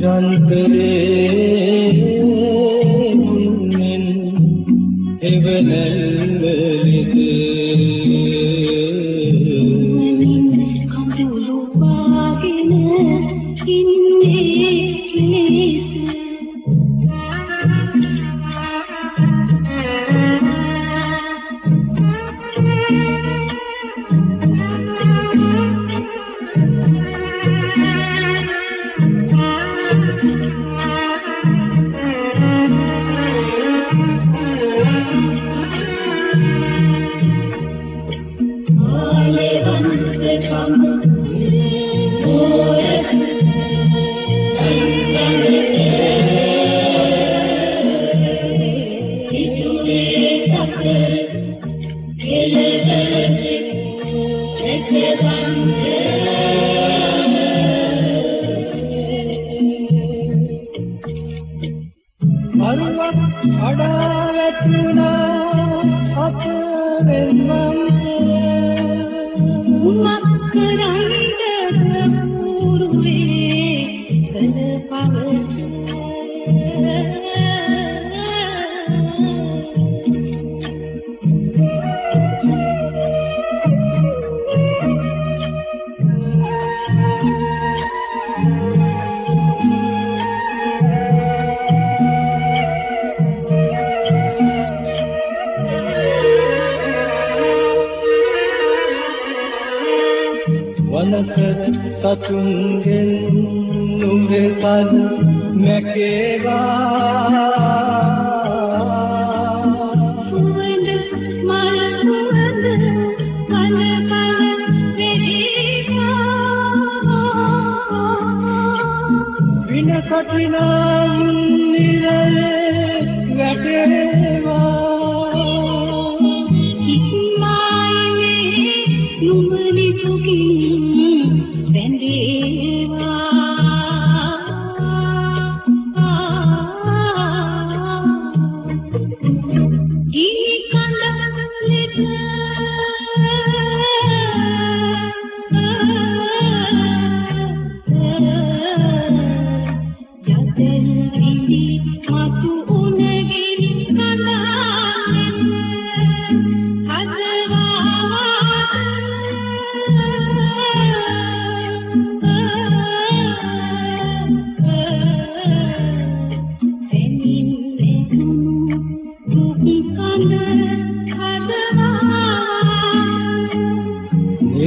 නිරන්තරයෙන් එවනැල්ලෙති කඳුළු පාගෙන ඉන්නේ Christmas වනසර සතුන්ගෙන් නුඹේ සල් මැකේවා Katrina.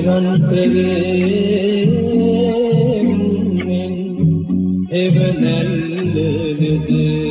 එවන් ප්‍රවේමෙන් එවනැල්ල වෙදේ